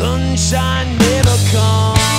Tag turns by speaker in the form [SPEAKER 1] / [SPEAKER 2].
[SPEAKER 1] sunshine never comes.